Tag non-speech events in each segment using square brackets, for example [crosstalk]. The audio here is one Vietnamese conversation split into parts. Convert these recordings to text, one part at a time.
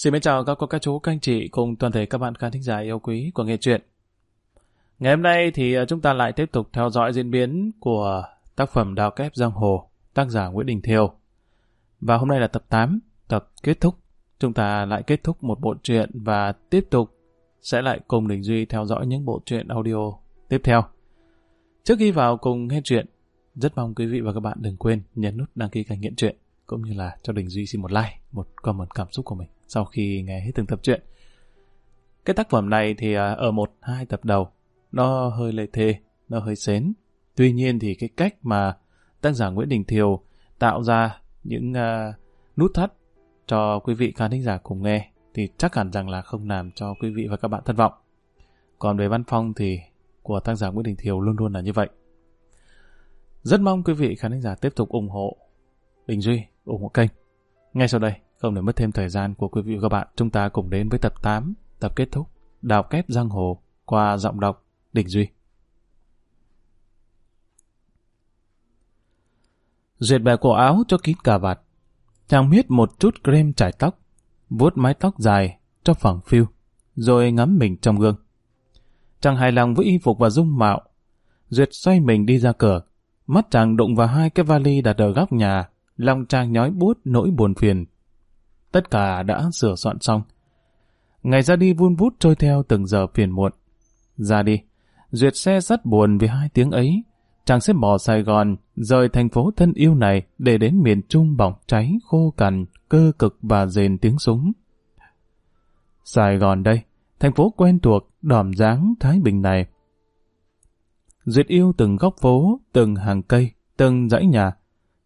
Xin mến chào các cô, các chú, các anh chị cùng toàn thể các bạn khán thính giả yêu quý của nghệ truyện. Ngày hôm nay thì à, chúng ta lại tiếp tục theo dõi diễn biến của tác phẩm Đào Kép Giang Hồ, tác giả Nguyễn Đình Thiều. Và hôm nay là tập 8, tập kết thúc. Chúng ta lại kết thúc một bộ truyện và tiếp tục sẽ lại cùng Đình Duy theo dõi những bộ truyện audio tiếp theo. Trước khi vào cùng nghe chuyện, rất mong quý vị và các bạn đừng quên nhấn nút đăng ký kênh Nghiện truyện cũng như là cho Đình Duy xin một like, một comment cảm xúc của mình sau khi nghe hết từng tập truyện. Cái tác phẩm này thì à, ở một hai tập đầu nó hơi lệ thê, nó hơi xến. Tuy nhiên thì cái cách mà tác giả Nguyễn Đình Thiều tạo ra những uh, nút thắt cho quý vị khán thính giả cùng nghe thì chắc hẳn rằng là không làm cho quý vị và các bạn thất vọng. Còn về văn phong thì của tác giả Nguyễn Đình Thiều luôn luôn là như vậy. Rất mong quý vị khán thính giả tiếp tục ủng hộ Đình Duy, ủng hộ kênh. Ngay sau đây, không để mất thêm thời gian của quý vị và các bạn, chúng ta cùng đến với tập 8, tập kết thúc, đào kép giang hồ qua giọng đọc Đình Duy. Duyệt bè cổ áo cho kín cà vạt. Chàng miết một chút creme trải tóc, vuốt mái tóc dài cho phẳng phiu, rồi ngắm mình trong gương. Chàng hài lòng với y phục và dung mạo. Duyệt xoay mình đi ra cửa, mắt chàng đụng vào hai cái vali đặt ở góc nhà, lòng chàng nhói bút nỗi buồn phiền. Tất cả đã sửa soạn xong. Ngày ra đi vun vút trôi theo từng giờ phiền muộn. Ra đi, Duyệt xe rất buồn vì hai tiếng ấy. Chàng sẽ bỏ Sài Gòn, rời thành phố thân yêu này để đến miền Trung bỏng cháy, khô cằn, cơ cực và rền tiếng súng. Sài Gòn đây, thành phố quen thuộc, đòm dáng Thái Bình này. Duyệt yêu từng góc phố, từng hàng cây, từng dãy nhà.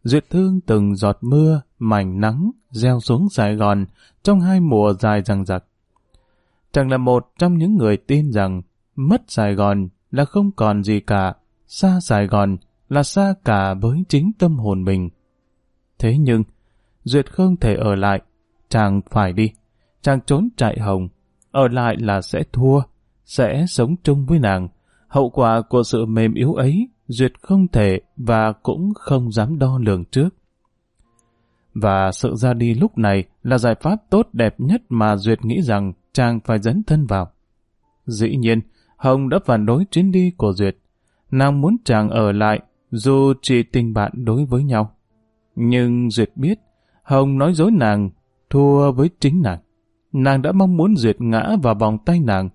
Duyệt thương từng giọt mưa, mảnh nắng, gieo xuống Sài Gòn trong hai mùa dài rằng rặc. Chàng là một trong những người tin rằng mất Sài Gòn là không còn gì cả, xa Sài Gòn là xa cả với chính tâm hồn mình. Thế nhưng, Duyệt không thể ở lại, chàng phải đi, chàng trốn chạy hồng, ở lại là sẽ thua, sẽ sống chung với nàng. Hậu quả của sự mềm yếu ấy, Duyệt không thể và cũng không dám đo lường trước. Và sự ra đi lúc này là giải pháp tốt đẹp nhất mà Duyệt nghĩ rằng chàng phải dấn thân vào. Dĩ nhiên, Hồng đã phản đối chuyến đi của Duyệt. Nàng muốn chàng ở lại, dù chỉ tình bạn đối với nhau. Nhưng Duyệt biết, Hồng nói dối nàng, thua với chính nàng. Nàng đã mong muốn Duyệt ngã vào vòng tay nàng.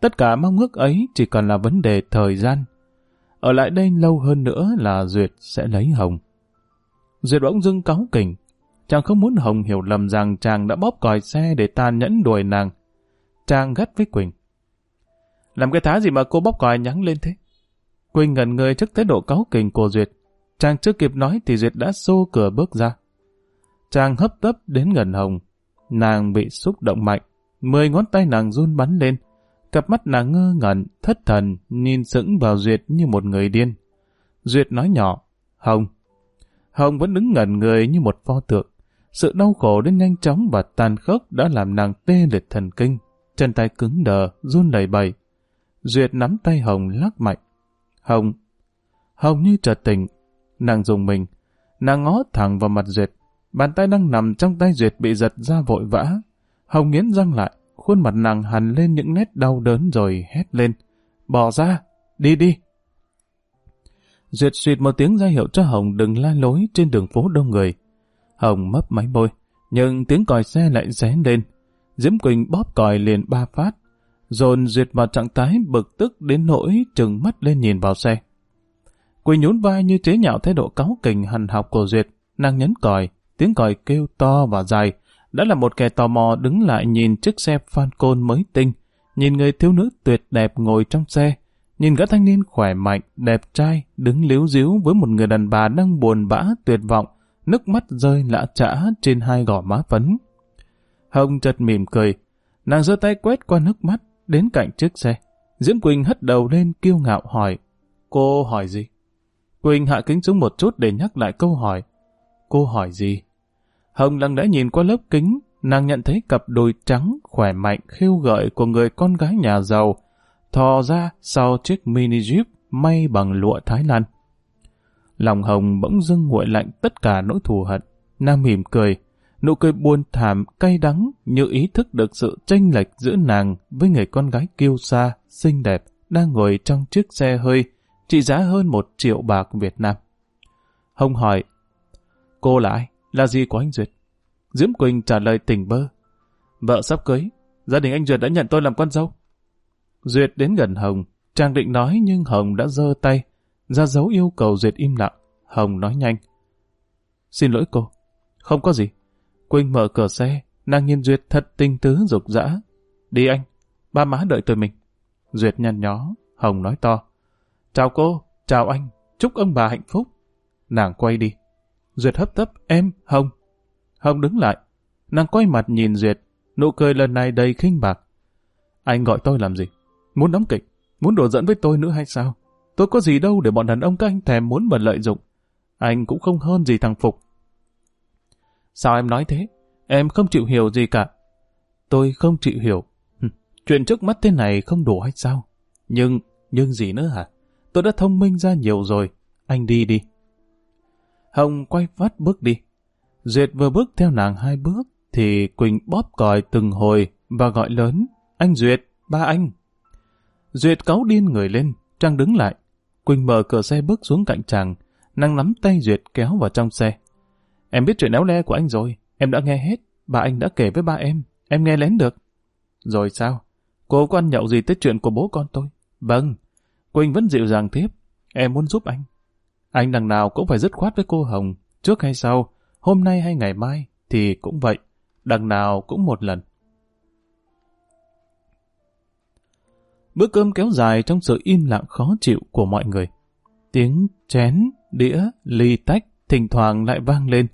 Tất cả mong ước ấy chỉ còn là vấn đề thời gian. Ở lại đây lâu hơn nữa là Duyệt sẽ lấy Hồng. Duyệt bỗng dưng cáu kỉnh. Chàng không muốn Hồng hiểu lầm rằng chàng đã bóp còi xe để tàn nhẫn đuổi nàng. Chàng gắt với Quỳnh. Làm cái thá gì mà cô bóp còi nhắn lên thế? Quỳnh ngẩn người trước thái độ cáu kỉnh của Duyệt. Chàng chưa kịp nói thì Duyệt đã xô cửa bước ra. Chàng hấp tấp đến gần Hồng. Nàng bị xúc động mạnh. Mười ngón tay nàng run bắn lên. Cặp mắt nàng ngơ ngẩn, thất thần, nhìn sững vào Duyệt như một người điên. Duyệt nói nhỏ, Hồng. Hồng vẫn đứng ngẩn người như một pho tượng. Sự đau khổ đến nhanh chóng và tàn khốc đã làm nàng tê liệt thần kinh. Chân tay cứng đờ, run lẩy bẩy. Duyệt nắm tay Hồng lắc mạnh. Hồng. Hồng như chợt tỉnh. Nàng dùng mình. Nàng ngó thẳng vào mặt Duyệt. Bàn tay đang nằm trong tay Duyệt bị giật ra vội vã. Hồng nghiến răng lại. Khuôn mặt nàng hằn lên những nét đau đớn rồi hét lên. Bỏ ra. Đi đi. Duyệt suyệt một tiếng ra hiệu cho Hồng đừng la lối trên đường phố đông người. Hồng mấp máy môi. Nhưng tiếng còi xe lại ré lên. Diễm Quỳnh bóp còi liền ba phát dồn duyệt vào trạng thái bực tức đến nỗi trừng mắt lên nhìn vào xe. Quỳnh nhún vai như chế nhạo thái độ cáu kình hằn học của Duyệt, nàng nhấn còi, tiếng còi kêu to và dài, đã là một kẻ tò mò đứng lại nhìn chiếc xe Falcon mới tinh, nhìn người thiếu nữ tuyệt đẹp ngồi trong xe, nhìn gã thanh niên khỏe mạnh, đẹp trai, đứng líu díu với một người đàn bà đang buồn bã, tuyệt vọng, nước mắt rơi lã trã trên hai gò má phấn. Hồng chợt mỉm cười, nàng giơ tay quét qua nước mắt, đến cạnh chiếc xe. Diễm Quỳnh hất đầu lên kiêu ngạo hỏi. Cô hỏi gì? Quỳnh hạ kính xuống một chút để nhắc lại câu hỏi. Cô hỏi gì? Hồng lặng lẽ nhìn qua lớp kính, nàng nhận thấy cặp đôi trắng, khỏe mạnh, khiêu gợi của người con gái nhà giàu, thò ra sau chiếc mini jeep may bằng lụa Thái Lan. Lòng Hồng bỗng dưng nguội lạnh tất cả nỗi thù hận. Nàng mỉm cười. nụ cười buồn thảm, cay đắng như ý thức được sự chênh lệch giữa nàng với người con gái kiêu xa xinh đẹp, đang ngồi trong chiếc xe hơi, trị giá hơn một triệu bạc Việt Nam. Hồng hỏi, cô là ai? Là gì của anh Duyệt? Diễm Quỳnh trả lời tỉnh bơ. Vợ sắp cưới, gia đình anh Duyệt đã nhận tôi làm con dâu. Duyệt đến gần Hồng, chàng định nói nhưng Hồng đã giơ tay, ra dấu yêu cầu Duyệt im lặng. Hồng nói nhanh. Xin lỗi cô. Không có gì. Quỳnh mở cửa xe, nàng nhìn Duyệt thật tinh tứ dục dã. Đi anh, ba má đợi tôi mình. Duyệt nhăn nhó, Hồng nói to. Chào cô, chào anh, chúc ông bà hạnh phúc. Nàng quay đi. Duyệt hấp tấp, em, Hồng. Hồng đứng lại. Nàng quay mặt nhìn Duyệt, nụ cười lần này đầy khinh bạc. Anh gọi tôi làm gì? Muốn đóng kịch? Muốn đùa dẫn với tôi nữa hay sao? Tôi có gì đâu để bọn đàn ông các anh thèm muốn mà lợi dụng. Anh cũng không hơn gì thằng Phục. Sao em nói thế? Em không chịu hiểu gì cả. Tôi không chịu hiểu. Chuyện trước mắt thế này không đủ hay sao? Nhưng, nhưng gì nữa hả? Tôi đã thông minh ra nhiều rồi. Anh đi đi. Hồng quay vắt bước đi. Duyệt vừa bước theo nàng hai bước, thì Quỳnh bóp còi từng hồi và gọi lớn. Anh Duyệt, ba anh. Duyệt cáu điên người lên, Trang đứng lại. Quỳnh mở cửa xe bước xuống cạnh chàng, nàng nắm tay Duyệt kéo vào trong xe. Em biết chuyện éo le của anh rồi, em đã nghe hết, bà anh đã kể với ba em, em nghe lén được. Rồi sao? Cô có ăn nhậu gì tới chuyện của bố con tôi? Vâng. Quỳnh vẫn dịu dàng tiếp, em muốn giúp anh. Anh đằng nào cũng phải dứt khoát với cô Hồng, trước hay sau, hôm nay hay ngày mai, thì cũng vậy, đằng nào cũng một lần. Bữa cơm kéo dài trong sự im lặng khó chịu của mọi người. Tiếng chén, đĩa, ly tách thỉnh thoảng lại vang lên.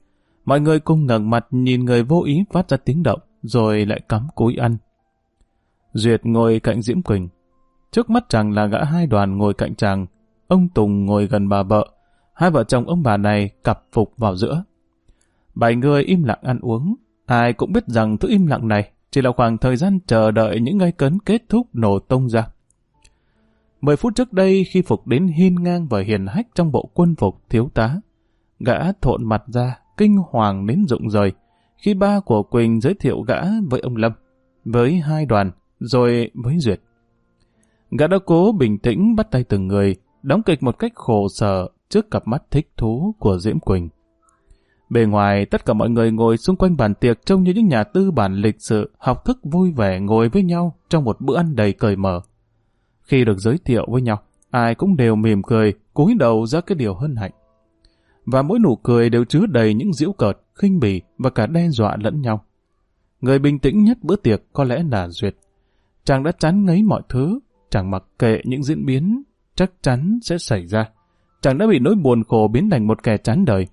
Mọi người cùng ngẩng mặt nhìn người vô ý phát ra tiếng động, rồi lại cắm cúi ăn. Duyệt ngồi cạnh Diễm Quỳnh. Trước mắt chàng là gã hai đoàn ngồi cạnh chàng. Ông Tùng ngồi gần bà vợ. Hai vợ chồng ông bà này cặp phục vào giữa. Bảy người im lặng ăn uống. Ai cũng biết rằng thứ im lặng này chỉ là khoảng thời gian chờ đợi những ngày cấn kết thúc nổ tung ra. Mười phút trước đây khi Phục đến hiên ngang và hiền hách trong bộ quân phục thiếu tá, gã thộn mặt ra, kinh hoàng đến rụng rời, khi ba của Quỳnh giới thiệu gã với ông Lâm, với hai đoàn, rồi với Duyệt. Gã đã cố bình tĩnh bắt tay từng người, đóng kịch một cách khổ sở trước cặp mắt thích thú của Diễm Quỳnh. Bề ngoài, tất cả mọi người ngồi xung quanh bàn tiệc trông như những nhà tư bản lịch sự, học thức vui vẻ ngồi với nhau trong một bữa ăn đầy cởi mở. Khi được giới thiệu với nhau, ai cũng đều mỉm cười, cúi đầu ra cái điều hân hạnh. Và mỗi nụ cười đều chứa đầy những giễu cợt, khinh bỉ và cả đe dọa lẫn nhau. Người bình tĩnh nhất bữa tiệc có lẽ là Duyệt. Chàng đã chán ngấy mọi thứ, chẳng mặc kệ những diễn biến chắc chắn sẽ xảy ra. Chàng đã bị nỗi buồn khổ biến thành một kẻ chán đời.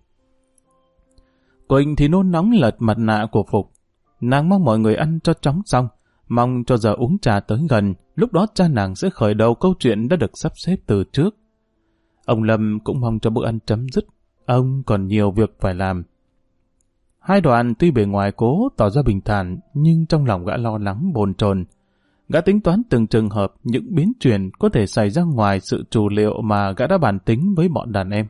Quỳnh thì nôn nóng lật mặt nạ của Phục. Nàng mong mọi người ăn cho chóng xong, mong cho giờ uống trà tới gần, lúc đó cha nàng sẽ khởi đầu câu chuyện đã được sắp xếp từ trước. Ông Lâm cũng mong cho bữa ăn chấm dứt, ông còn nhiều việc phải làm. Hai đoàn tuy bề ngoài cố tỏ ra bình thản, nhưng trong lòng gã lo lắng bồn chồn. Gã tính toán từng trường hợp những biến chuyển có thể xảy ra ngoài sự trù liệu mà gã đã bàn tính với bọn đàn em.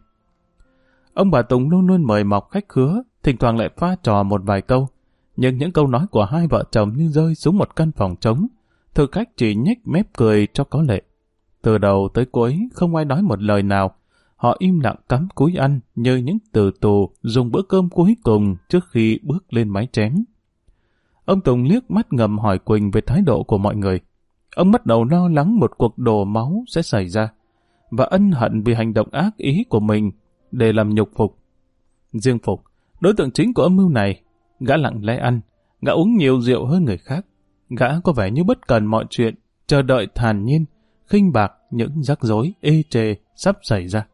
Ông bà Tùng luôn luôn mời mọc khách khứa, thỉnh thoảng lại pha trò một vài câu. Nhưng những câu nói của hai vợ chồng như rơi xuống một căn phòng trống. Thực khách chỉ nhếch mép cười cho có lệ. Từ đầu tới cuối không ai nói một lời nào. Họ im lặng cắm cúi ăn như những từ tù dùng bữa cơm cuối cùng trước khi bước lên mái chén. Ông Tùng liếc mắt ngầm hỏi Quỳnh về thái độ của mọi người. Ông bắt đầu lo lắng một cuộc đổ máu sẽ xảy ra và ân hận vì hành động ác ý của mình để làm nhục Phục. Riêng Phục, đối tượng chính của âm mưu này, gã lặng lẽ ăn, gã uống nhiều rượu hơn người khác. Gã có vẻ như bất cần mọi chuyện, chờ đợi thản nhiên, khinh bạc những rắc rối ê chề sắp xảy ra.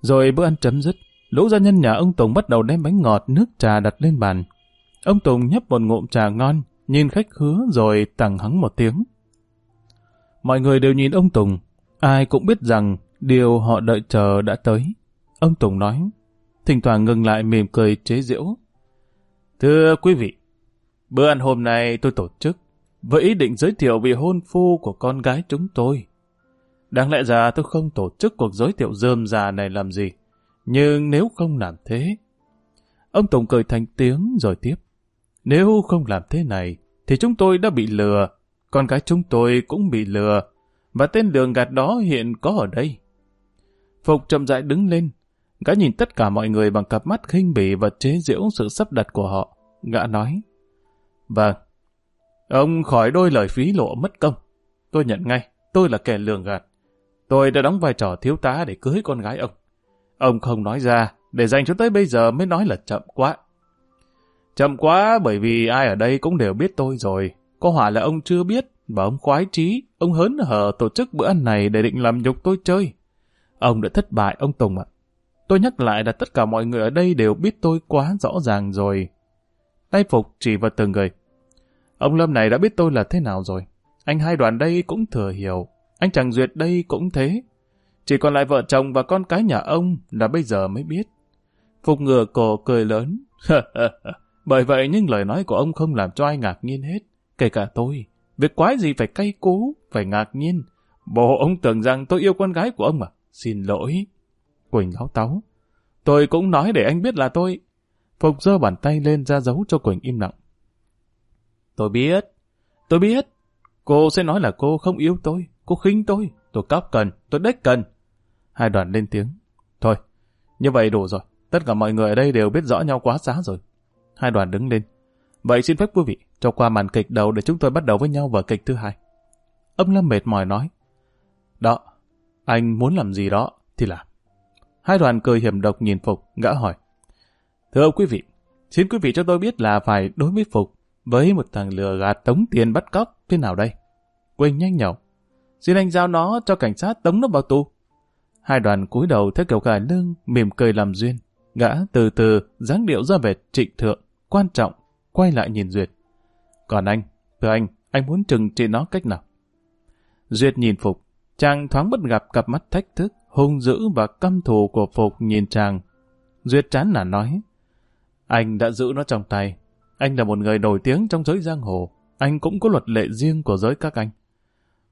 Rồi bữa ăn chấm dứt, lũ gia nhân nhà ông Tùng bắt đầu đem bánh ngọt nước trà đặt lên bàn. Ông Tùng nhấp một ngụm trà ngon, nhìn khách hứa rồi tặng hắn một tiếng. Mọi người đều nhìn ông Tùng, ai cũng biết rằng điều họ đợi chờ đã tới. Ông Tùng nói, thỉnh thoảng ngừng lại mỉm cười chế giễu. Thưa quý vị, bữa ăn hôm nay tôi tổ chức với ý định giới thiệu vị hôn phu của con gái chúng tôi. Đáng lẽ ra tôi không tổ chức cuộc giới thiệu dơm già này làm gì, nhưng nếu không làm thế... Ông Tùng cười thành tiếng rồi tiếp. Nếu không làm thế này, thì chúng tôi đã bị lừa. Con gái chúng tôi cũng bị lừa. Và tên đường gạt đó hiện có ở đây. Phục chậm rãi đứng lên. Gã nhìn tất cả mọi người bằng cặp mắt khinh bỉ và chế giễu sự sắp đặt của họ. Gã nói. Vâng. Ông khỏi đôi lời phí lộ mất công. Tôi nhận ngay, tôi là kẻ lường gạt. Tôi đã đóng vai trò thiếu tá để cưới con gái ông. Ông không nói ra, để dành cho tới bây giờ mới nói là chậm quá. Chậm quá bởi vì ai ở đây cũng đều biết tôi rồi. Có hỏa là ông chưa biết, và ông khoái trí, ông hớn hở tổ chức bữa ăn này để định làm nhục tôi chơi. Ông đã thất bại, ông Tùng ạ. Tôi nhắc lại là tất cả mọi người ở đây đều biết tôi quá rõ ràng rồi. Tay Phục chỉ vào từng người. Ông Lâm này đã biết tôi là thế nào rồi. Anh hai đoàn đây cũng thừa hiểu. Anh chàng Duyệt đây cũng thế. Chỉ còn lại vợ chồng và con cái nhà ông là bây giờ mới biết. Phục ngừa cổ cười lớn. [laughs] Bởi vậy nhưng lời nói của ông không làm cho ai ngạc nhiên hết. Kể cả tôi. Việc quái gì phải cay cú, phải ngạc nhiên. Bộ ông tưởng rằng tôi yêu con gái của ông à? Xin lỗi. Quỳnh láo táo. Tôi cũng nói để anh biết là tôi. Phục giơ bàn tay lên ra dấu cho Quỳnh im lặng. Tôi biết. Tôi biết. Cô sẽ nói là cô không yêu tôi. Cô khinh tôi. Tôi cóc cần. Tôi đếch cần. Hai đoàn lên tiếng. Thôi. Như vậy đủ rồi. Tất cả mọi người ở đây đều biết rõ nhau quá giá rồi. Hai đoàn đứng lên. Vậy xin phép quý vị cho qua màn kịch đầu để chúng tôi bắt đầu với nhau vở kịch thứ hai. Ông Lâm mệt mỏi nói. Đó, anh muốn làm gì đó thì làm. Hai đoàn cười hiểm độc nhìn Phục, gã hỏi. Thưa ông quý vị, xin quý vị cho tôi biết là phải đối với Phục với một thằng lừa gạt tống tiền bắt cóc thế nào đây? Quỳnh nhanh nhậu. Xin anh giao nó cho cảnh sát tống nó vào tù. Hai đoàn cúi đầu theo kiểu gà lưng, mỉm cười làm duyên. Gã từ từ dáng điệu ra về trịnh thượng, quan trọng, quay lại nhìn Duyệt. Còn anh, thưa anh, anh muốn trừng trị nó cách nào? Duyệt nhìn Phục, chàng thoáng bất gặp cặp mắt thách thức, hung dữ và căm thù của Phục nhìn chàng. Duyệt chán nản nói, anh đã giữ nó trong tay. Anh là một người nổi tiếng trong giới giang hồ. Anh cũng có luật lệ riêng của giới các anh.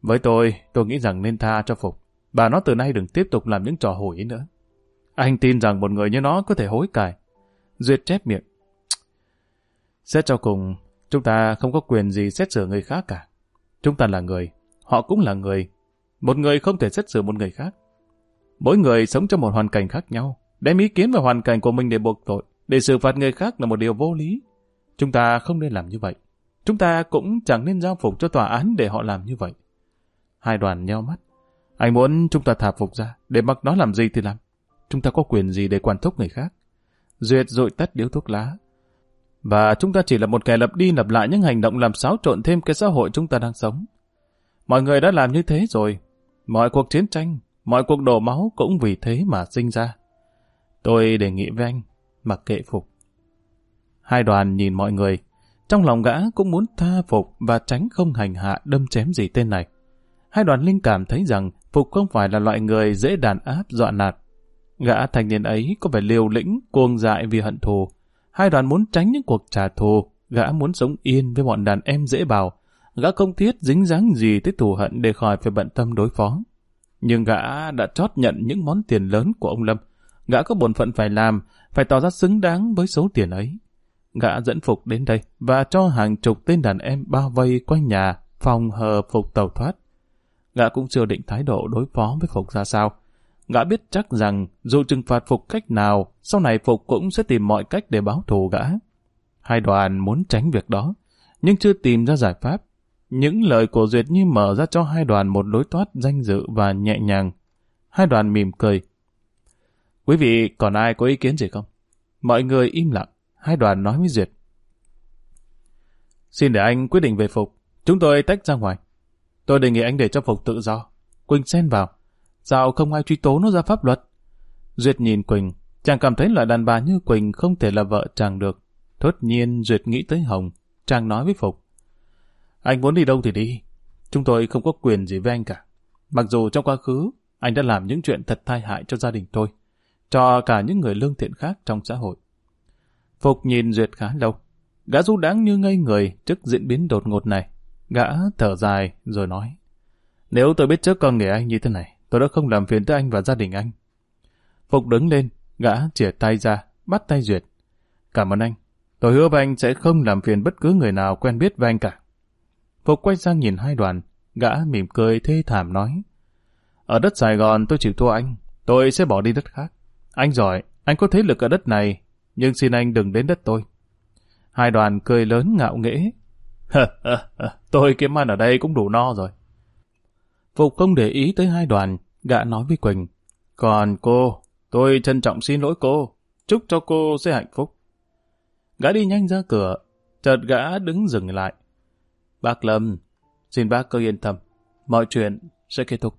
Với tôi, tôi nghĩ rằng nên tha cho Phục. Bà nó từ nay đừng tiếp tục làm những trò hổi nữa. Anh tin rằng một người như nó có thể hối cải. Duyệt chép miệng. Xét cho cùng, chúng ta không có quyền gì xét xử người khác cả. Chúng ta là người, họ cũng là người. Một người không thể xét xử một người khác. Mỗi người sống trong một hoàn cảnh khác nhau. Đem ý kiến vào hoàn cảnh của mình để buộc tội, để xử phạt người khác là một điều vô lý. Chúng ta không nên làm như vậy. Chúng ta cũng chẳng nên giao phục cho tòa án để họ làm như vậy. Hai đoàn nheo mắt. Anh muốn chúng ta thả phục ra, để mặc nó làm gì thì làm. Chúng ta có quyền gì để quản thúc người khác. Duyệt dội tắt điếu thuốc lá. Và chúng ta chỉ là một kẻ lập đi lập lại những hành động làm xáo trộn thêm cái xã hội chúng ta đang sống. Mọi người đã làm như thế rồi. Mọi cuộc chiến tranh, mọi cuộc đổ máu cũng vì thế mà sinh ra. Tôi đề nghị với anh, mặc kệ Phục. Hai đoàn nhìn mọi người, trong lòng gã cũng muốn tha Phục và tránh không hành hạ đâm chém gì tên này. Hai đoàn linh cảm thấy rằng Phục không phải là loại người dễ đàn áp dọa nạt. Gã thanh niên ấy có vẻ liều lĩnh, cuồng dại vì hận thù. Hai đoàn muốn tránh những cuộc trả thù, gã muốn sống yên với bọn đàn em dễ bào. Gã không thiết dính dáng gì tới thù hận để khỏi phải bận tâm đối phó. Nhưng gã đã chót nhận những món tiền lớn của ông Lâm. Gã có bổn phận phải làm, phải tỏ ra xứng đáng với số tiền ấy. Gã dẫn Phục đến đây và cho hàng chục tên đàn em bao vây quanh nhà, phòng hờ Phục tàu thoát. Gã cũng chưa định thái độ đối phó với Phục ra sao. Gã biết chắc rằng dù trừng phạt Phục cách nào, sau này Phục cũng sẽ tìm mọi cách để báo thù gã. Hai đoàn muốn tránh việc đó, nhưng chưa tìm ra giải pháp. Những lời của Duyệt như mở ra cho hai đoàn một lối thoát danh dự và nhẹ nhàng. Hai đoàn mỉm cười. Quý vị còn ai có ý kiến gì không? Mọi người im lặng. Hai đoàn nói với Duyệt. Xin để anh quyết định về Phục. Chúng tôi tách ra ngoài. Tôi đề nghị anh để cho Phục tự do. Quỳnh xen vào. Sao không ai truy tố nó ra pháp luật? Duyệt nhìn Quỳnh. Chàng cảm thấy loại đàn bà như Quỳnh không thể là vợ chàng được. Thốt nhiên Duyệt nghĩ tới Hồng. Chàng nói với Phục. Anh muốn đi đâu thì đi. Chúng tôi không có quyền gì với anh cả. Mặc dù trong quá khứ, anh đã làm những chuyện thật tai hại cho gia đình tôi. Cho cả những người lương thiện khác trong xã hội. Phục nhìn Duyệt khá lâu. Gã du đáng như ngây người trước diễn biến đột ngột này. Gã thở dài rồi nói. Nếu tôi biết trước con nghề anh như thế này, tôi đã không làm phiền tới anh và gia đình anh. Phục đứng lên, gã chìa tay ra, bắt tay Duyệt. Cảm ơn anh. Tôi hứa với anh sẽ không làm phiền bất cứ người nào quen biết với anh cả. Phục quay sang nhìn hai đoàn, gã mỉm cười thê thảm nói. Ở đất Sài Gòn tôi chịu thua anh, tôi sẽ bỏ đi đất khác. Anh giỏi, anh có thế lực ở đất này, nhưng xin anh đừng đến đất tôi. Hai đoàn cười lớn ngạo nghễ. [laughs] tôi kiếm ăn ở đây cũng đủ no rồi. Phục không để ý tới hai đoàn, gã nói với Quỳnh. Còn cô, tôi trân trọng xin lỗi cô, chúc cho cô sẽ hạnh phúc. Gã đi nhanh ra cửa, chợt gã đứng dừng lại. Bác Lâm, xin bác cứ yên tâm, mọi chuyện sẽ kết thúc.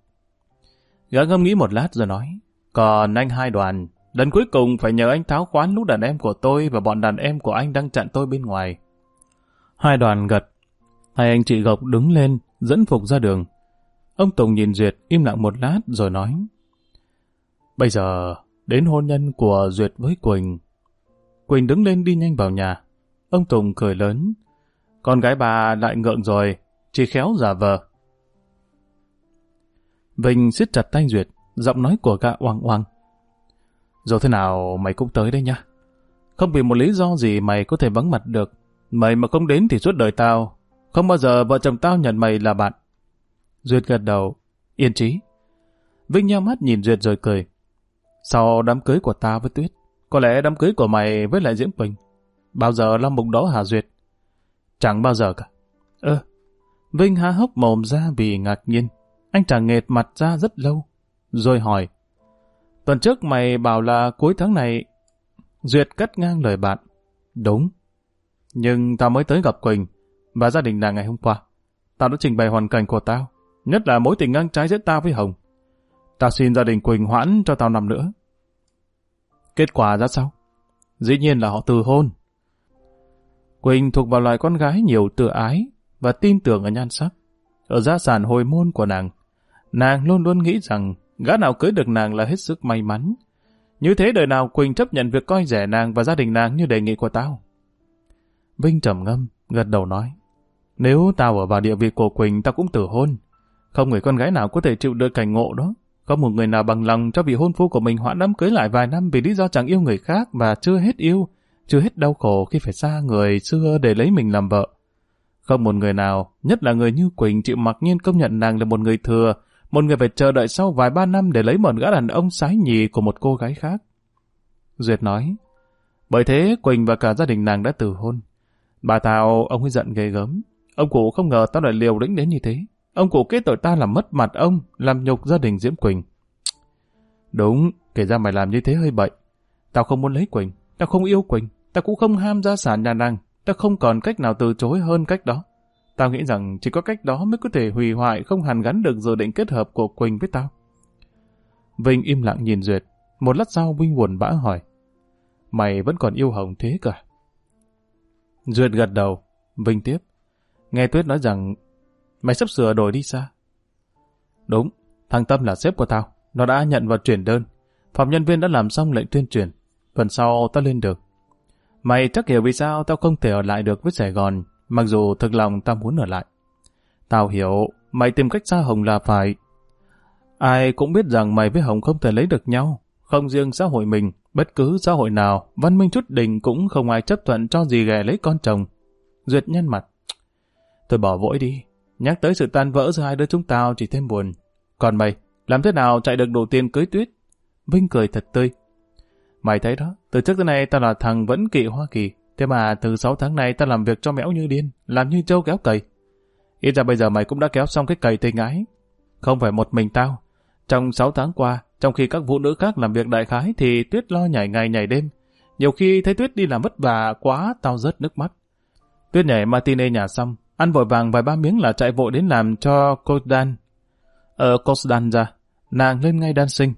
Gã ngâm nghĩ một lát rồi nói, còn anh hai đoàn, lần cuối cùng phải nhờ anh tháo khoán lúc đàn em của tôi và bọn đàn em của anh đang chặn tôi bên ngoài. Hai đoàn gật, hai anh chị Gộc đứng lên, dẫn Phục ra đường. Ông Tùng nhìn Duyệt im lặng một lát rồi nói, Bây giờ, đến hôn nhân của Duyệt với Quỳnh. Quỳnh đứng lên đi nhanh vào nhà. Ông Tùng cười lớn. Con gái bà lại ngượng rồi, chỉ khéo giả vờ. Vinh siết chặt tay Duyệt, giọng nói của gã oang oang. dù thế nào mày cũng tới đây nha. Không vì một lý do gì mày có thể vắng mặt được. Mày mà không đến thì suốt đời tao. Không bao giờ vợ chồng tao nhận mày là bạn. Duyệt gật đầu, yên trí. Vinh nheo mắt nhìn Duyệt rồi cười. Sau đám cưới của ta với Tuyết, có lẽ đám cưới của mày với lại Diễm Quỳnh, bao giờ là mục đó hả Duyệt? Chẳng bao giờ cả. Ơ, Vinh há hốc mồm ra vì ngạc nhiên. Anh chàng nghệt mặt ra rất lâu, rồi hỏi. Tuần trước mày bảo là cuối tháng này... Duyệt cắt ngang lời bạn. Đúng. Nhưng tao mới tới gặp Quỳnh và gia đình nàng ngày hôm qua. Tao đã trình bày hoàn cảnh của tao, nhất là mối tình ngang trái giữa tao với Hồng. Tao xin gia đình Quỳnh hoãn cho tao năm nữa. Kết quả ra sao? Dĩ nhiên là họ từ hôn. Quỳnh thuộc vào loài con gái nhiều tự ái và tin tưởng ở nhan sắc. Ở gia sản hồi môn của nàng, nàng luôn luôn nghĩ rằng gã nào cưới được nàng là hết sức may mắn. Như thế đời nào Quỳnh chấp nhận việc coi rẻ nàng và gia đình nàng như đề nghị của tao. Vinh trầm ngâm, gật đầu nói. Nếu tao ở vào địa vị của Quỳnh tao cũng tử hôn. Không người con gái nào có thể chịu được cảnh ngộ đó. Có một người nào bằng lòng cho vị hôn phu của mình hoãn đám cưới lại vài năm vì lý do chẳng yêu người khác và chưa hết yêu, chưa hết đau khổ khi phải xa người xưa để lấy mình làm vợ. Không một người nào, nhất là người như Quỳnh chịu mặc nhiên công nhận nàng là một người thừa, một người phải chờ đợi sau vài ba năm để lấy một gã đàn ông sái nhì của một cô gái khác. Duyệt nói, bởi thế Quỳnh và cả gia đình nàng đã từ hôn. Bà Tào, ông ấy giận ghê gớm. Ông cụ không ngờ tao lại liều lĩnh đến như thế. Ông cụ kết tội ta làm mất mặt ông, làm nhục gia đình Diễm Quỳnh. Đúng, kể ra mày làm như thế hơi bậy. Tao không muốn lấy Quỳnh, tao không yêu Quỳnh, tao cũng không ham gia sản nhà nàng, tao không còn cách nào từ chối hơn cách đó. Tao nghĩ rằng chỉ có cách đó mới có thể hủy hoại không hàn gắn được dự định kết hợp của Quỳnh với tao. Vinh im lặng nhìn Duyệt, một lát sau Vinh buồn bã hỏi. Mày vẫn còn yêu Hồng thế cả? À? Duyệt gật đầu, Vinh tiếp. Nghe Tuyết nói rằng Mày sắp sửa đổi đi xa. Đúng, thằng Tâm là sếp của tao. Nó đã nhận và chuyển đơn. Phòng nhân viên đã làm xong lệnh tuyên truyền. Phần sau tao lên được. Mày chắc hiểu vì sao tao không thể ở lại được với Sài Gòn, mặc dù thực lòng tao muốn ở lại. Tao hiểu, mày tìm cách xa Hồng là phải. Ai cũng biết rằng mày với Hồng không thể lấy được nhau. Không riêng xã hội mình, bất cứ xã hội nào, văn minh chút đình cũng không ai chấp thuận cho gì ghẻ lấy con chồng. Duyệt nhân mặt. Tôi bỏ vội đi, Nhắc tới sự tan vỡ giữa hai đứa chúng tao chỉ thêm buồn. Còn mày, làm thế nào chạy được đủ tiền cưới tuyết? Vinh cười thật tươi. Mày thấy đó, từ trước tới nay tao là thằng vẫn kỵ Hoa Kỳ. Thế mà từ 6 tháng nay tao làm việc cho mẽo như điên, làm như trâu kéo cầy. Ít ra bây giờ mày cũng đã kéo xong cái cầy tình ái. Không phải một mình tao. Trong 6 tháng qua, trong khi các vũ nữ khác làm việc đại khái thì Tuyết lo nhảy ngày nhảy đêm. Nhiều khi thấy Tuyết đi làm vất vả quá, tao rớt nước mắt. Tuyết nhảy matinee nhà xong, Ăn vội vàng vài ba miếng là chạy vội đến làm cho cô Dan Ở cô Dan ra, nàng lên ngay đan sinh.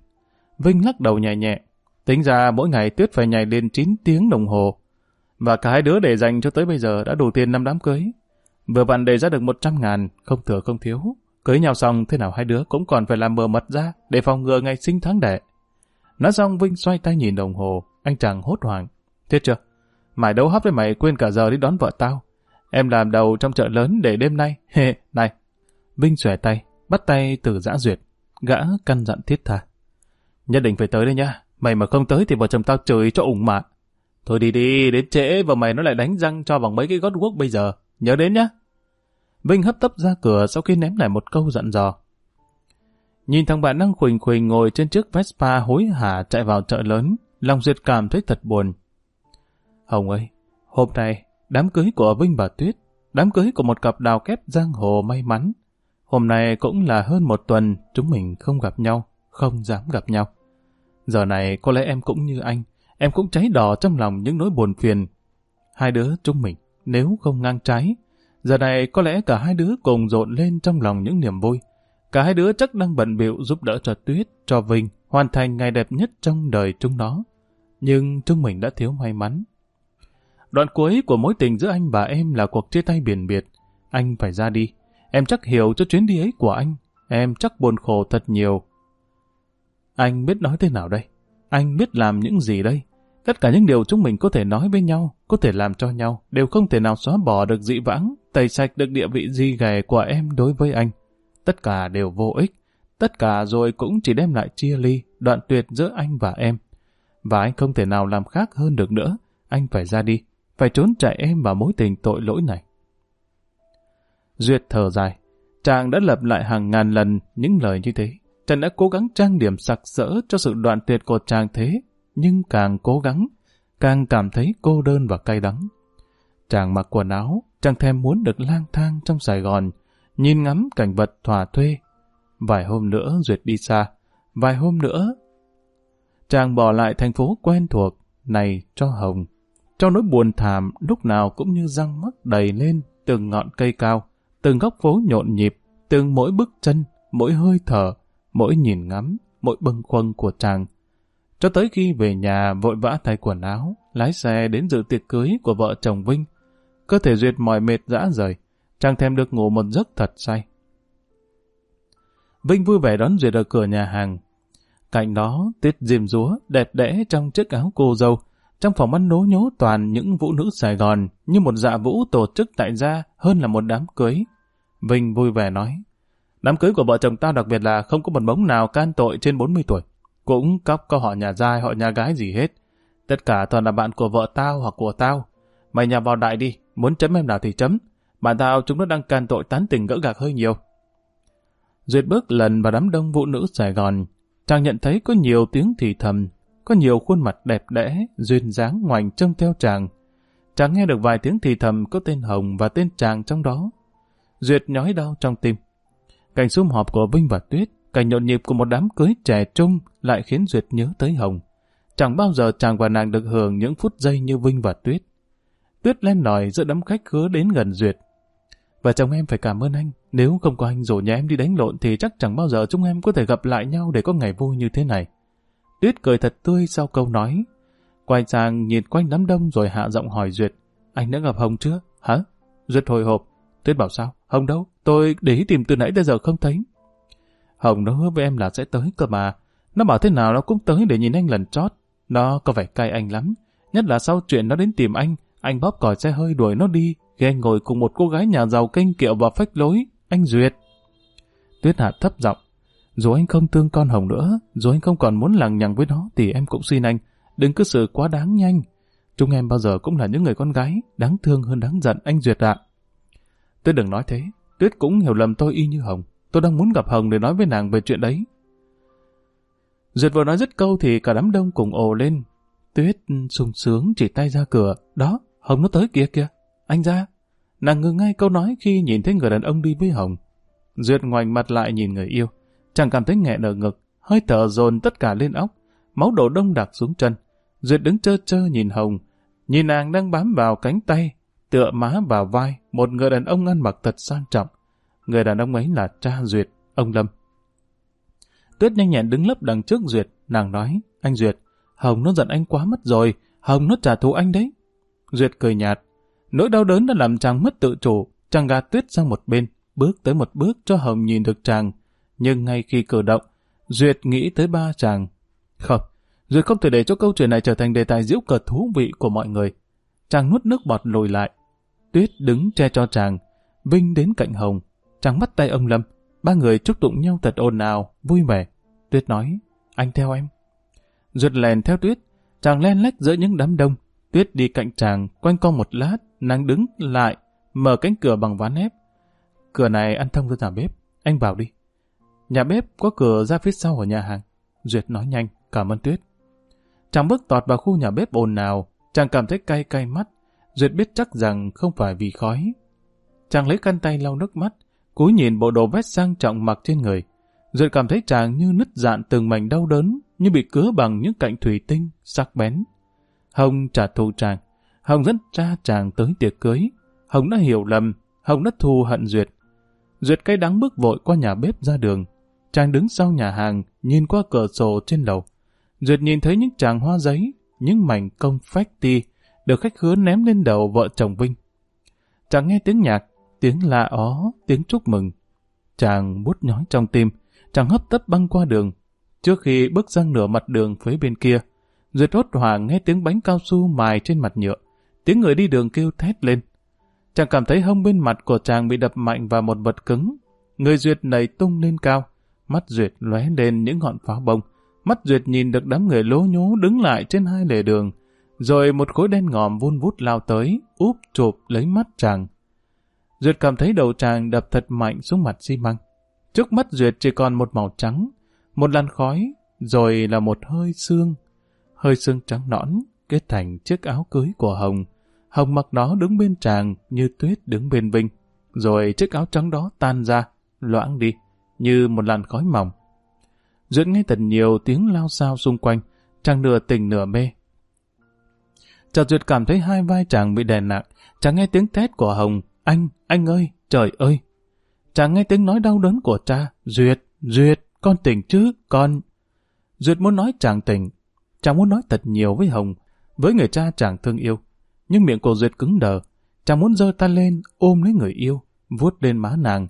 Vinh lắc đầu nhẹ nhẹ. Tính ra mỗi ngày Tuyết phải nhảy lên 9 tiếng đồng hồ. Và cả hai đứa để dành cho tới bây giờ đã đủ tiền năm đám cưới. Vừa vặn để ra được 100 ngàn, không thừa không thiếu. Cưới nhau xong thế nào hai đứa cũng còn phải làm mờ mật ra để phòng ngừa ngày sinh tháng đẻ. Nói xong Vinh xoay tay nhìn đồng hồ, anh chàng hốt hoảng. Thế chưa? Mày đấu hấp với mày quên cả giờ đi đón vợ tao. Em làm đầu trong chợ lớn để đêm nay. Hề, này. Vinh xòe tay, bắt tay từ giã duyệt. Gã căn dặn thiết tha. Nhất định phải tới đây nha. Mày mà không tới thì vợ chồng tao chửi cho ủng mà. Thôi đi đi, đến trễ và mày nó lại đánh răng cho bằng mấy cái gót guốc bây giờ. Nhớ đến nhá. Vinh hấp tấp ra cửa sau khi ném lại một câu dặn dò. Nhìn thằng bạn đang khuỳnh khuỳnh ngồi trên chiếc Vespa hối hả chạy vào chợ lớn, lòng Duyệt cảm thấy thật buồn. Hồng ơi, hôm nay, đám cưới của Vinh và Tuyết, đám cưới của một cặp đào kép giang hồ may mắn. Hôm nay cũng là hơn một tuần chúng mình không gặp nhau, không dám gặp nhau. Giờ này có lẽ em cũng như anh, em cũng cháy đỏ trong lòng những nỗi buồn phiền. Hai đứa chúng mình, nếu không ngang trái, giờ này có lẽ cả hai đứa cùng rộn lên trong lòng những niềm vui. Cả hai đứa chắc đang bận bịu giúp đỡ cho Tuyết, cho Vinh hoàn thành ngày đẹp nhất trong đời chúng nó. Nhưng chúng mình đã thiếu may mắn. Đoạn cuối của mối tình giữa anh và em là cuộc chia tay biển biệt. Anh phải ra đi. Em chắc hiểu cho chuyến đi ấy của anh. Em chắc buồn khổ thật nhiều. Anh biết nói thế nào đây? Anh biết làm những gì đây? Tất cả những điều chúng mình có thể nói với nhau, có thể làm cho nhau, đều không thể nào xóa bỏ được dị vãng, tẩy sạch được địa vị di ghẻ của em đối với anh. Tất cả đều vô ích. Tất cả rồi cũng chỉ đem lại chia ly, đoạn tuyệt giữa anh và em. Và anh không thể nào làm khác hơn được nữa. Anh phải ra đi, phải trốn chạy em vào mối tình tội lỗi này. Duyệt thở dài. Chàng đã lặp lại hàng ngàn lần những lời như thế. Trần đã cố gắng trang điểm sặc sỡ cho sự đoạn tuyệt của chàng thế, nhưng càng cố gắng, càng cảm thấy cô đơn và cay đắng. Chàng mặc quần áo, chàng thèm muốn được lang thang trong Sài Gòn, nhìn ngắm cảnh vật thỏa thuê. Vài hôm nữa Duyệt đi xa, vài hôm nữa chàng bỏ lại thành phố quen thuộc này cho Hồng. Cho nỗi buồn thảm lúc nào cũng như răng mắc đầy lên từng ngọn cây cao, từng góc phố nhộn nhịp, từng mỗi bước chân, mỗi hơi thở, mỗi nhìn ngắm, mỗi bâng khuâng của chàng. Cho tới khi về nhà vội vã thay quần áo, lái xe đến dự tiệc cưới của vợ chồng Vinh. Cơ thể Duyệt mỏi mệt dã rời, chàng thèm được ngủ một giấc thật say. Vinh vui vẻ đón Duyệt ở cửa nhà hàng. Cạnh đó, Tiết diêm rúa, đẹp đẽ trong chiếc áo cô dâu. Trong phòng ăn nố nhố toàn những vũ nữ Sài Gòn, như một dạ vũ tổ chức tại gia hơn là một đám cưới. Vinh vui vẻ nói, đám cưới của vợ chồng tao đặc biệt là không có một bóng nào can tội trên 40 tuổi. Cũng cóc có họ nhà giai, họ nhà gái gì hết. Tất cả toàn là bạn của vợ tao hoặc của tao. Mày nhà vào đại đi, muốn chấm em nào thì chấm. Bạn tao chúng nó đang can tội tán tình gỡ gạc hơi nhiều. Duyệt bước lần vào đám đông vũ nữ Sài Gòn, chàng nhận thấy có nhiều tiếng thì thầm, có nhiều khuôn mặt đẹp đẽ, duyên dáng ngoảnh trông theo chàng. Chàng nghe được vài tiếng thì thầm có tên Hồng và tên chàng trong đó. Duyệt nhói đau trong tim. Cảnh sum họp của Vinh và Tuyết, cảnh nhộn nhịp của một đám cưới trẻ trung lại khiến Duyệt nhớ tới Hồng. Chẳng bao giờ chàng và nàng được hưởng những phút giây như Vinh và Tuyết. Tuyết len lỏi giữa đám khách khứa đến gần Duyệt, và chồng em phải cảm ơn anh. Nếu không có anh rủ nhà em đi đánh lộn thì chắc chẳng bao giờ chúng em có thể gặp lại nhau để có ngày vui như thế này. Tuyết cười thật tươi sau câu nói. Quay sang nhìn quanh đám đông rồi hạ giọng hỏi Duyệt. Anh đã gặp Hồng chưa? Hả? Duyệt hồi hộp. Tuyết bảo sao? Hồng đâu? Tôi để ý tìm từ nãy tới giờ không thấy. Hồng nó hứa với em là sẽ tới cơ mà. Nó bảo thế nào nó cũng tới để nhìn anh lần chót. Nó có vẻ cay anh lắm. Nhất là sau chuyện nó đến tìm anh, anh bóp còi xe hơi đuổi nó đi, ghé ngồi cùng một cô gái nhà giàu kênh kiệu và phách lối, anh Duyệt. Tuyết Hạ thấp giọng, dù anh không thương con Hồng nữa, dù anh không còn muốn lằng nhằng với nó, thì em cũng xin anh, đừng cứ xử quá đáng nhanh. Chúng em bao giờ cũng là những người con gái, đáng thương hơn đáng giận anh Duyệt ạ. Tuyết đừng nói thế, Tuyết cũng hiểu lầm tôi y như Hồng. Tôi đang muốn gặp Hồng để nói với nàng về chuyện đấy. Duyệt vừa nói dứt câu thì cả đám đông cùng ồ lên. Tuyết sung sướng chỉ tay ra cửa. Đó, Hồng nó tới kia kìa. Anh ra. Nàng ngừng ngay câu nói khi nhìn thấy người đàn ông đi với Hồng. Duyệt ngoảnh mặt lại nhìn người yêu. Chàng cảm thấy nghẹn ở ngực, hơi thở dồn tất cả lên óc. Máu đổ đông đặc xuống chân. Duyệt đứng chơ chơ nhìn Hồng. Nhìn nàng đang bám vào cánh tay, tựa má vào vai, một người đàn ông ăn mặc thật sang trọng. Người đàn ông ấy là cha Duyệt, ông Lâm. Tuyết nhanh nhẹn đứng lấp đằng trước Duyệt, nàng nói, anh Duyệt, Hồng nó giận anh quá mất rồi, Hồng nó trả thù anh đấy. Duyệt cười nhạt, Nỗi đau đớn đã làm chàng mất tự chủ, chàng gạt tuyết sang một bên, bước tới một bước cho Hồng nhìn được chàng. Nhưng ngay khi cử động, Duyệt nghĩ tới ba chàng. Không, Duyệt không thể để cho câu chuyện này trở thành đề tài diễu cợt thú vị của mọi người. Chàng nuốt nước bọt lùi lại. Tuyết đứng che cho chàng. Vinh đến cạnh Hồng. Chàng bắt tay ông Lâm. Ba người chúc tụng nhau thật ồn ào, vui vẻ. Tuyết nói, anh theo em. Duyệt lèn theo Tuyết. Chàng len lách giữa những đám đông. Tuyết đi cạnh chàng, quanh co một lát, nàng đứng lại, mở cánh cửa bằng ván ép. Cửa này ăn thông ra nhà bếp, anh vào đi. Nhà bếp có cửa ra phía sau ở nhà hàng. Duyệt nói nhanh, cảm ơn Tuyết. Chàng bước tọt vào khu nhà bếp ồn nào, chàng cảm thấy cay cay mắt. Duyệt biết chắc rằng không phải vì khói. Chàng lấy khăn tay lau nước mắt, cúi nhìn bộ đồ vest sang trọng mặc trên người. Duyệt cảm thấy chàng như nứt dạn từng mảnh đau đớn, như bị cứa bằng những cạnh thủy tinh, sắc bén. Hồng trả thù chàng. Hồng dẫn cha chàng tới tiệc cưới. Hồng đã hiểu lầm, Hồng đã thù hận Duyệt. Duyệt cay đắng bước vội qua nhà bếp ra đường. Chàng đứng sau nhà hàng, nhìn qua cửa sổ trên lầu. Duyệt nhìn thấy những tràng hoa giấy, những mảnh công phách ti, được khách hứa ném lên đầu vợ chồng Vinh. Chàng nghe tiếng nhạc, tiếng la ó, tiếng chúc mừng. Chàng bút nhói trong tim, chàng hấp tấp băng qua đường. Trước khi bước sang nửa mặt đường phía bên kia, Duyệt hốt hoảng nghe tiếng bánh cao su mài trên mặt nhựa, tiếng người đi đường kêu thét lên. Chàng cảm thấy hông bên mặt của chàng bị đập mạnh vào một vật cứng. Người Duyệt nảy tung lên cao, mắt Duyệt lóe lên những ngọn pháo bông. Mắt Duyệt nhìn được đám người lố nhố đứng lại trên hai lề đường, rồi một khối đen ngòm vun vút lao tới, úp chụp lấy mắt chàng. Duyệt cảm thấy đầu chàng đập thật mạnh xuống mặt xi măng. Trước mắt Duyệt chỉ còn một màu trắng, một làn khói, rồi là một hơi xương. Hơi xương trắng nõn, kết thành chiếc áo cưới của Hồng. Hồng mặc nó đứng bên chàng như tuyết đứng bên Vinh. Rồi chiếc áo trắng đó tan ra, loãng đi, như một làn khói mỏng. Duyệt nghe thật nhiều tiếng lao sao xung quanh, chàng nửa tỉnh nửa mê. Chợt Duyệt cảm thấy hai vai chàng bị đè nặng, chàng nghe tiếng thét của Hồng, anh, anh ơi, trời ơi. Chàng nghe tiếng nói đau đớn của cha, Duyệt, Duyệt, con tỉnh chứ, con. Duyệt muốn nói chàng tỉnh, chàng muốn nói thật nhiều với Hồng, với người cha chàng thương yêu. Nhưng miệng của Duyệt cứng đờ, chàng muốn giơ tay lên, ôm lấy người yêu, vuốt lên má nàng.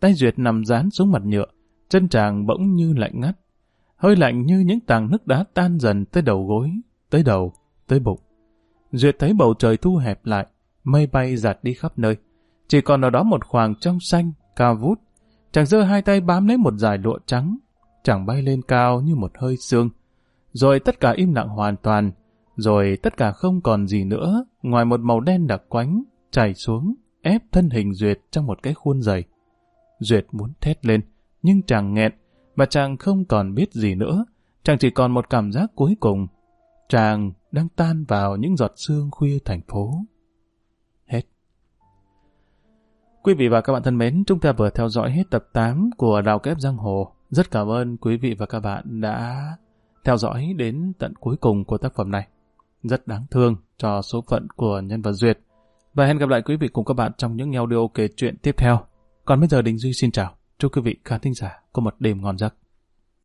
Tay Duyệt nằm dán xuống mặt nhựa, chân chàng bỗng như lạnh ngắt. Hơi lạnh như những tàng nước đá tan dần tới đầu gối, tới đầu, tới bụng. Duyệt thấy bầu trời thu hẹp lại, mây bay giạt đi khắp nơi. Chỉ còn ở đó một khoảng trong xanh, cao vút. Chàng giơ hai tay bám lấy một dải lụa trắng. Chàng bay lên cao như một hơi sương. Rồi tất cả im lặng hoàn toàn. Rồi tất cả không còn gì nữa, ngoài một màu đen đặc quánh, chảy xuống, ép thân hình Duyệt trong một cái khuôn dày. Duyệt muốn thét lên, nhưng chàng nghẹn, và chàng không còn biết gì nữa. Chàng chỉ còn một cảm giác cuối cùng. Chàng đang tan vào những giọt sương khuya thành phố. Hết. Quý vị và các bạn thân mến, chúng ta vừa theo dõi hết tập 8 của Đào Kép Giang Hồ. Rất cảm ơn quý vị và các bạn đã theo dõi đến tận cuối cùng của tác phẩm này. Rất đáng thương cho số phận của nhân vật Duyệt. Và hẹn gặp lại quý vị cùng các bạn trong những audio kể chuyện tiếp theo. Còn bây giờ Đình Duy xin chào. Chúc quý vị khán thính giả có một đêm ngon giấc.